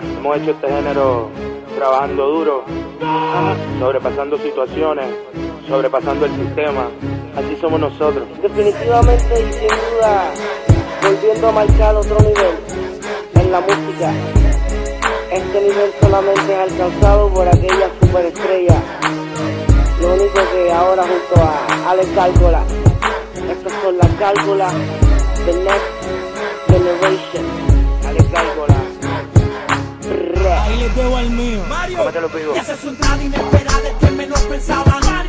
hemos hecho este género trabajando duro, sobrepasando situaciones, sobrepasando el sistema. Así somos nosotros. Definitivamente y sin duda, volviendo a marcar otro nivel en la música. Este nivel solamente es alcanzado por aquella superestrella. Lo único que ahora junto a Alex Cálcola, estas son las cálculas The Next Generation. Alex Cálcola. Ahí les dejo al mío. Mario, Cómetelo, pigo. Y esa es una inesperada que menos pensaba. Mario.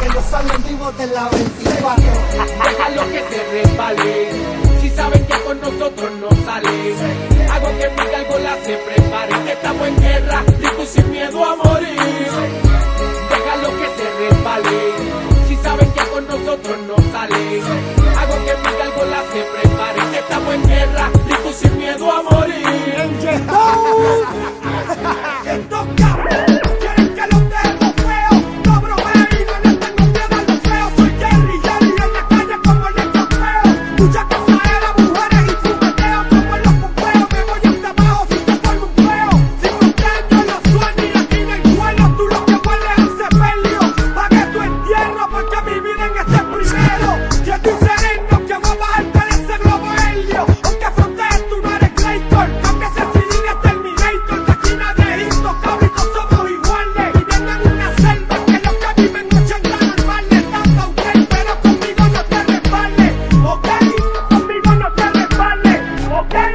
que los salen vivos de la 24. Déjalo que se resbale, si saben que con nosotros no sale. Hago que mi la se prepare, que estamos en guerra y sin miedo a morir.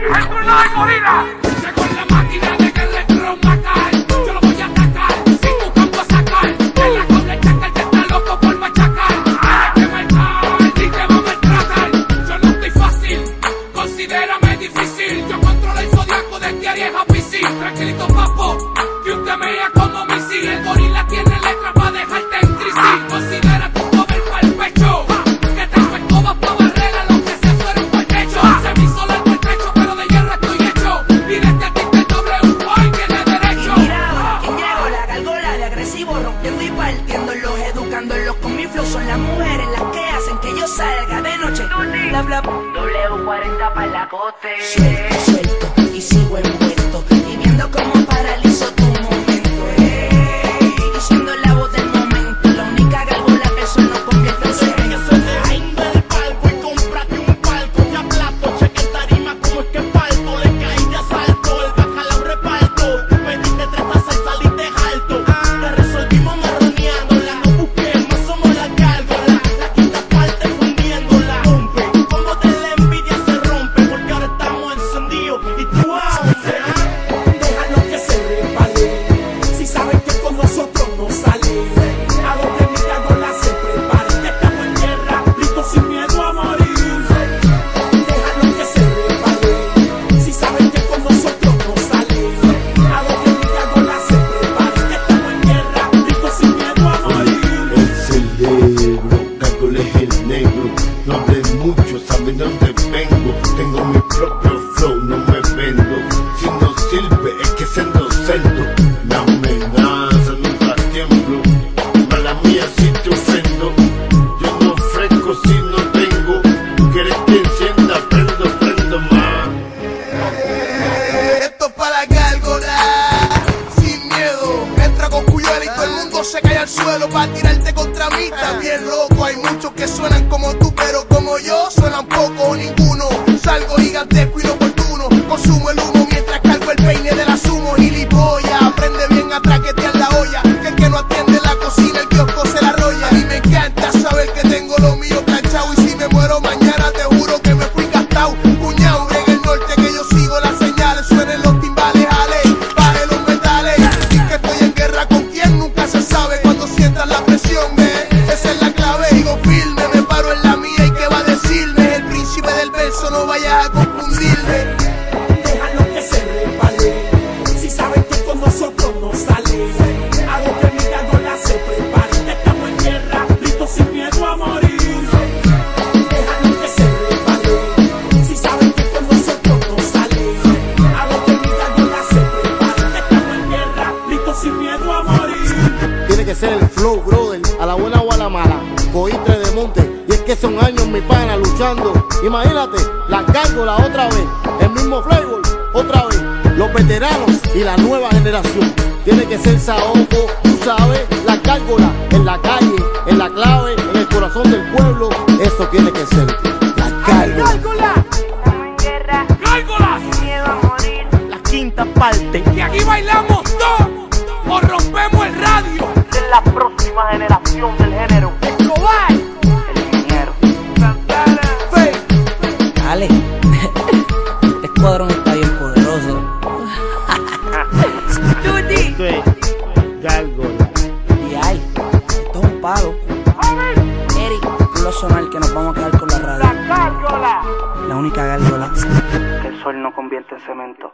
¡Hezbollah y Molina! Según la máquina de que le quiero matar, yo lo voy a atacar, sin tu campo sacar. En la doble chacal te está loco por machacar. Tienes que matar y te va a maltratar. Yo no estoy fácil, considérame difícil. Yo controlo el zodiaco de este Aries a Piscis. Tranquilito papo, que usted me como misil. El gorila tiene letras 40 palagotes. Suelto, suelto y sigo el se cae al suelo para tirarte contra mí. Bien loco, hay muchos que suenan como tú, pero como yo suenan poco o ninguno. Salgo gigantesco y no vayas a confundirme. Déjalo que se repare. Si saben que con nosotros no sale. Hago que mi la se prepare. Estamos en guerra, listos sin miedo a morir. Déjalo que se repare. Si saben que con nosotros no sale. Hago que mi la se prepare. Estamos en guerra, listos sin miedo a morir. Tiene que ser el flow, brother, a la buena o a la mala. Coitre de monte, que son años mi pana luchando. Imagínate, la cargo la otra vez, el mismo flavor, otra vez. Los veteranos y la nueva generación. Tiene que ser saoco, tú sabes, la cárgola en la calle, en la clave, en el corazón del pueblo. Eso tiene que ser la cárgola. Miedo a morir. La quinta parte. Y aquí bailamos todos o rompemos el radio. Es la próxima generación Esto es gárgola. Y ay, esto es un palo. Eric, tú lo sonar que nos vamos a quedar con la radio. La cárgola. La única gárgola. Que el sol no convierte en cemento.